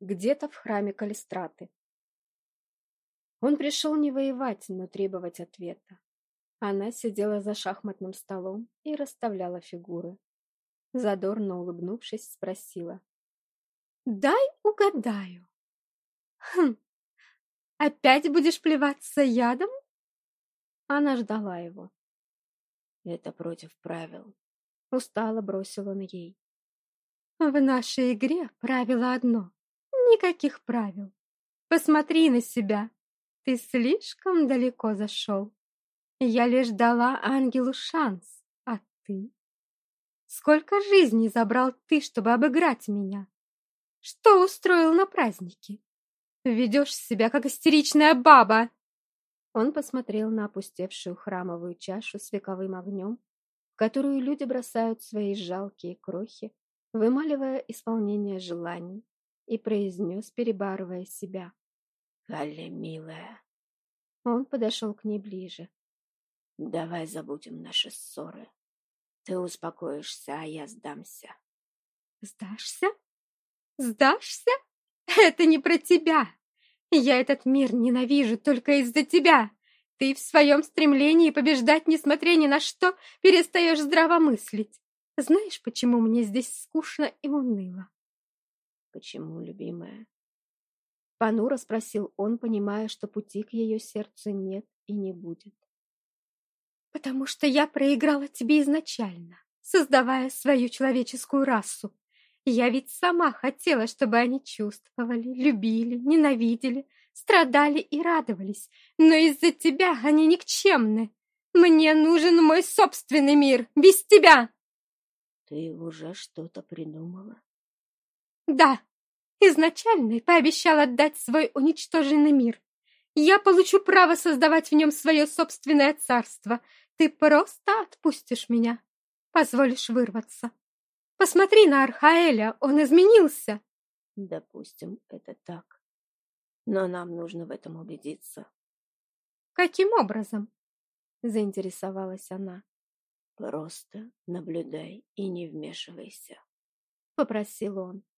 где-то в храме Калистраты. Он пришел не воевать, но требовать ответа. Она сидела за шахматным столом и расставляла фигуры. Задорно улыбнувшись, спросила. «Дай угадаю. Хм, опять будешь плеваться ядом?» Она ждала его. «Это против правил», — устало бросил он ей. «В нашей игре правило одно — никаких правил. Посмотри на себя, ты слишком далеко зашел. Я лишь дала ангелу шанс, а ты? Сколько жизней забрал ты, чтобы обыграть меня? Что устроил на празднике? Ведешь себя, как истеричная баба!» Он посмотрел на опустевшую храмовую чашу с вековым огнем, в которую люди бросают свои жалкие крохи, вымаливая исполнение желаний, и произнес, перебарывая себя. «Галля, милая!» Он подошел к ней ближе. Давай забудем наши ссоры. Ты успокоишься, а я сдамся. Сдашься? Сдашься? Это не про тебя. Я этот мир ненавижу только из-за тебя. Ты в своем стремлении побеждать, несмотря ни на что, перестаешь здраво мыслить. Знаешь, почему мне здесь скучно и уныло? Почему, любимая? Понуро спросил он, понимая, что пути к ее сердцу нет и не будет. Потому что я проиграла тебе изначально, создавая свою человеческую расу. Я ведь сама хотела, чтобы они чувствовали, любили, ненавидели, страдали и радовались. Но из-за тебя они никчемны. Мне нужен мой собственный мир, без тебя. Ты уже что-то придумала? Да, изначально пообещал отдать свой уничтоженный мир. Я получу право создавать в нем свое собственное царство. Ты просто отпустишь меня, позволишь вырваться. Посмотри на Архаэля, он изменился. Допустим, это так. Но нам нужно в этом убедиться. Каким образом? Заинтересовалась она. Просто наблюдай и не вмешивайся. Попросил он.